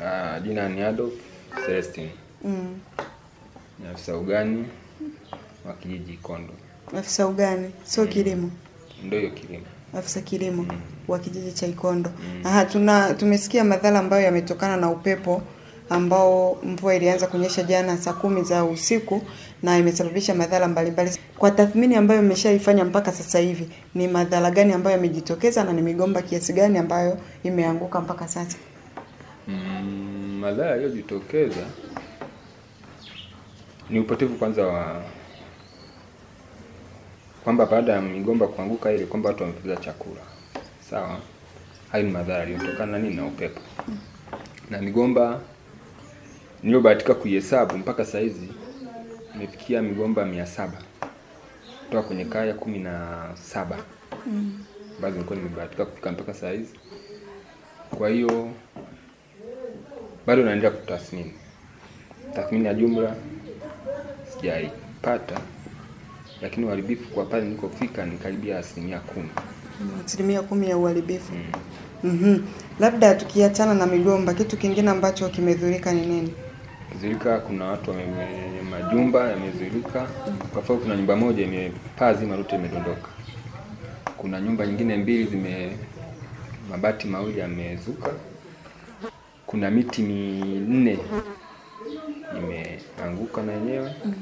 Uh, jina ni Adolf Celestine. Mm. Ni afisa ugani wa kijiji Kondo. Afisa ugani, sio kilimo. Ndio hiyo kilimo. Afisa kilimo mm. wa kijiji cha Ikondo. Mm. Aha, tuna tumesikia madhara ambayo yametokana na upepo ambao mvua ilianza kunyesha jana saa kumi za usiku na imesababisha madhara mbalimbali. Kwa tathmini ambayo imeshaifanya mpaka sasa hivi, ni madhara gani ambayo yamejitokeza na ni migomba kiasi gani ambayo imeanguka mpaka sasa? Mm, madhara yaliyojitokeza ni upotevu kwanza wa kwamba baada ya migomba kuanguka ile kwamba watu wamepoteza chakula. Sawa, hayo ni madhara yaliyotokana na nini? Na upepo. Na migomba niliyobahatika kuihesabu mpaka saa hizi imefikia migomba mia saba kutoka kwenye kaya kumi na saba ambazo nilikuwa nimebahatika kufika mpaka saa hizi. Kwa hiyo bado naendelea kutathmini, tathmini ya jumla sijaipata, lakini uharibifu kwa pale nilikofika ni karibia asilimia kumi. Asilimia kumi ya uharibifu. Mhm. Labda tukiachana na migomba, kitu kingine ambacho kimedhurika ni nini? Zilika kuna watu wame, majumba yamezulika. Kwa mfano kuna nyumba moja ime paa zima lote imedondoka. Kuna nyumba nyingine mbili zime mabati mawili yamezuka. Kuna miti minne imeanguka na yenyewe. mm.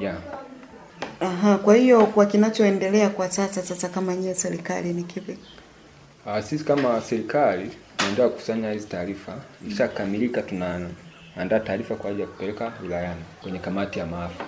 Yeah. Aha, kwa hiyo kwa kinachoendelea kwa sasa sasa kama nyie serikali ni kipi? Uh, sisi kama serikali tunaendelea kukusanya hizi taarifa. Ikishakamilika tunaandaa taarifa kwa ajili ya kupeleka wilayani kwenye kamati ya maafa.